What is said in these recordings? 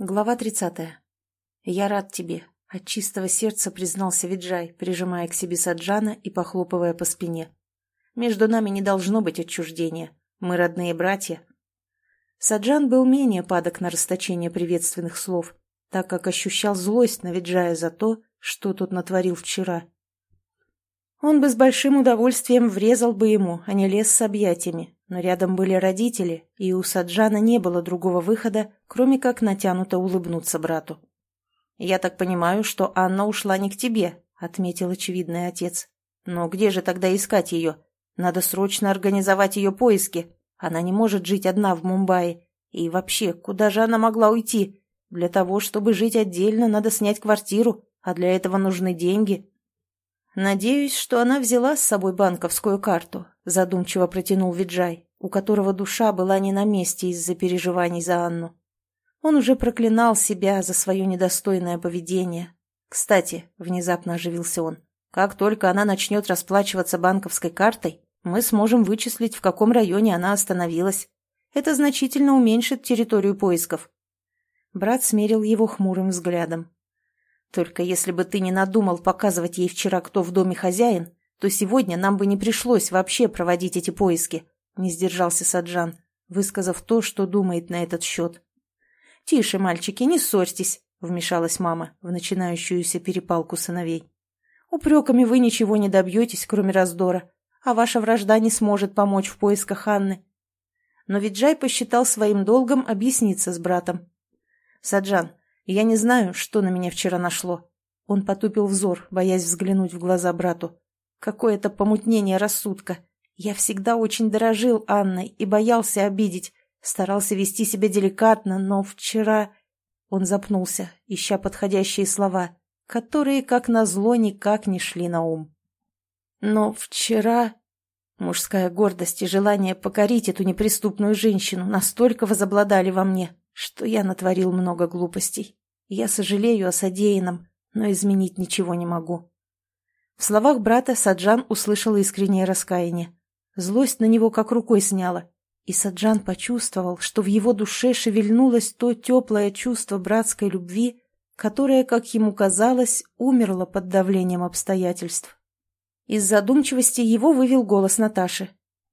Глава 30. «Я рад тебе», — от чистого сердца признался Виджай, прижимая к себе Саджана и похлопывая по спине. «Между нами не должно быть отчуждения. Мы родные братья». Саджан был менее падок на расточение приветственных слов, так как ощущал злость на Виджая за то, что тот натворил вчера. Он бы с большим удовольствием врезал бы ему, а не лез с объятиями, но рядом были родители, и у Саджана не было другого выхода, кроме как натянуто улыбнуться брату. «Я так понимаю, что Анна ушла не к тебе», — отметил очевидный отец. «Но где же тогда искать ее? Надо срочно организовать ее поиски. Она не может жить одна в Мумбаи. И вообще, куда же она могла уйти? Для того, чтобы жить отдельно, надо снять квартиру, а для этого нужны деньги». «Надеюсь, что она взяла с собой банковскую карту», — задумчиво протянул Виджай, у которого душа была не на месте из-за переживаний за Анну. Он уже проклинал себя за свое недостойное поведение. «Кстати», — внезапно оживился он, — «как только она начнет расплачиваться банковской картой, мы сможем вычислить, в каком районе она остановилась. Это значительно уменьшит территорию поисков». Брат смерил его хмурым взглядом. Только если бы ты не надумал показывать ей вчера, кто в доме хозяин, то сегодня нам бы не пришлось вообще проводить эти поиски», — не сдержался Саджан, высказав то, что думает на этот счет. «Тише, мальчики, не ссорьтесь», — вмешалась мама в начинающуюся перепалку сыновей. «Упреками вы ничего не добьетесь, кроме раздора, а ваша вражда не сможет помочь в поисках Анны». Но Виджай посчитал своим долгом объясниться с братом. «Саджан, я не знаю, что на меня вчера нашло. Он потупил взор, боясь взглянуть в глаза брату. Какое-то помутнение рассудка. Я всегда очень дорожил Анной и боялся обидеть. Старался вести себя деликатно, но вчера... Он запнулся, ища подходящие слова, которые, как назло, никак не шли на ум. Но вчера... Мужская гордость и желание покорить эту неприступную женщину настолько возобладали во мне, что я натворил много глупостей. Я сожалею о содеянном, но изменить ничего не могу. В словах брата Саджан услышал искреннее раскаяние. Злость на него как рукой сняла, и Саджан почувствовал, что в его душе шевельнулось то теплое чувство братской любви, которое, как ему казалось, умерло под давлением обстоятельств. Из задумчивости его вывел голос Наташи.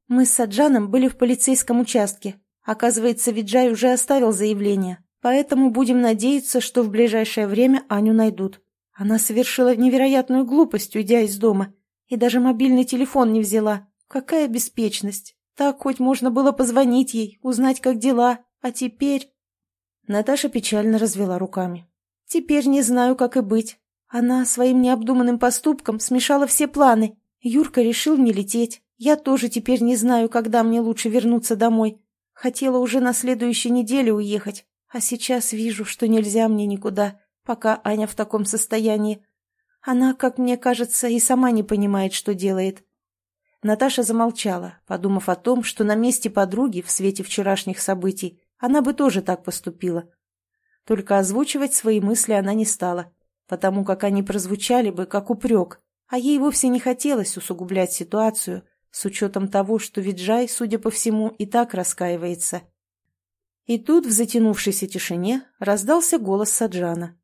«Мы с Саджаном были в полицейском участке. Оказывается, Виджай уже оставил заявление, поэтому будем надеяться, что в ближайшее время Аню найдут. Она совершила невероятную глупость, уйдя из дома, и даже мобильный телефон не взяла. Какая беспечность! Так хоть можно было позвонить ей, узнать, как дела, а теперь... Наташа печально развела руками. Теперь не знаю, как и быть. Она своим необдуманным поступком смешала все планы. Юрка решил не лететь. Я тоже теперь не знаю, когда мне лучше вернуться домой. Хотела уже на следующей неделе уехать, а сейчас вижу, что нельзя мне никуда, пока Аня в таком состоянии. Она, как мне кажется, и сама не понимает, что делает. Наташа замолчала, подумав о том, что на месте подруги в свете вчерашних событий она бы тоже так поступила. Только озвучивать свои мысли она не стала, потому как они прозвучали бы как упрек, а ей вовсе не хотелось усугублять ситуацию, с учетом того, что Виджай, судя по всему, и так раскаивается. И тут, в затянувшейся тишине, раздался голос Саджана.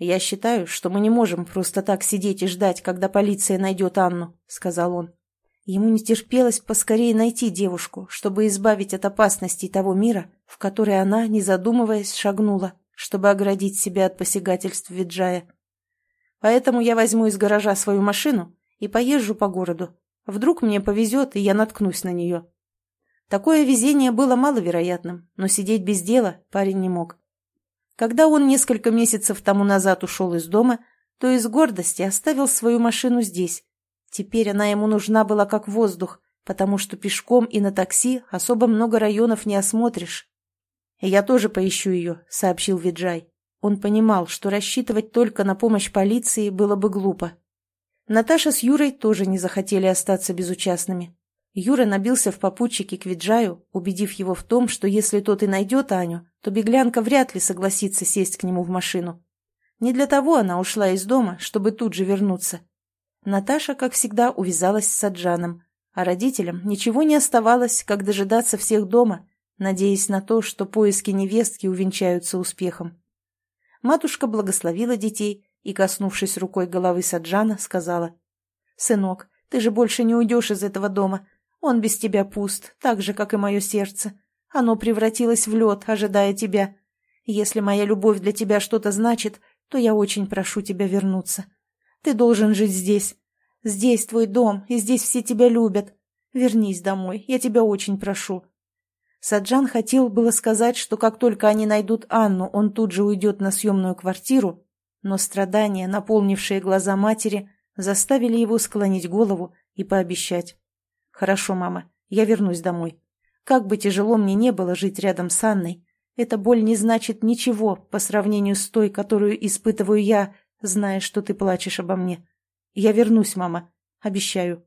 «Я считаю, что мы не можем просто так сидеть и ждать, когда полиция найдет Анну», — сказал он. Ему не терпелось поскорее найти девушку, чтобы избавить от опасностей того мира, в который она, не задумываясь, шагнула, чтобы оградить себя от посягательств Виджая. «Поэтому я возьму из гаража свою машину и поезжу по городу, Вдруг мне повезет, и я наткнусь на нее. Такое везение было маловероятным, но сидеть без дела парень не мог. Когда он несколько месяцев тому назад ушел из дома, то из гордости оставил свою машину здесь. Теперь она ему нужна была как воздух, потому что пешком и на такси особо много районов не осмотришь. «Я тоже поищу ее», — сообщил Виджай. Он понимал, что рассчитывать только на помощь полиции было бы глупо. Наташа с Юрой тоже не захотели остаться безучастными. Юра набился в попутчике к Виджаю, убедив его в том, что если тот и найдет Аню, то беглянка вряд ли согласится сесть к нему в машину. Не для того она ушла из дома, чтобы тут же вернуться. Наташа, как всегда, увязалась с Саджаном, а родителям ничего не оставалось, как дожидаться всех дома, надеясь на то, что поиски невестки увенчаются успехом. Матушка благословила детей и, коснувшись рукой головы Саджана, сказала, «Сынок, ты же больше не уйдешь из этого дома. Он без тебя пуст, так же, как и мое сердце. Оно превратилось в лед, ожидая тебя. Если моя любовь для тебя что-то значит, то я очень прошу тебя вернуться. Ты должен жить здесь. Здесь твой дом, и здесь все тебя любят. Вернись домой, я тебя очень прошу». Саджан хотел было сказать, что как только они найдут Анну, он тут же уйдет на съемную квартиру, но страдания, наполнившие глаза матери, заставили его склонить голову и пообещать. «Хорошо, мама, я вернусь домой. Как бы тяжело мне не было жить рядом с Анной, эта боль не значит ничего по сравнению с той, которую испытываю я, зная, что ты плачешь обо мне. Я вернусь, мама. Обещаю.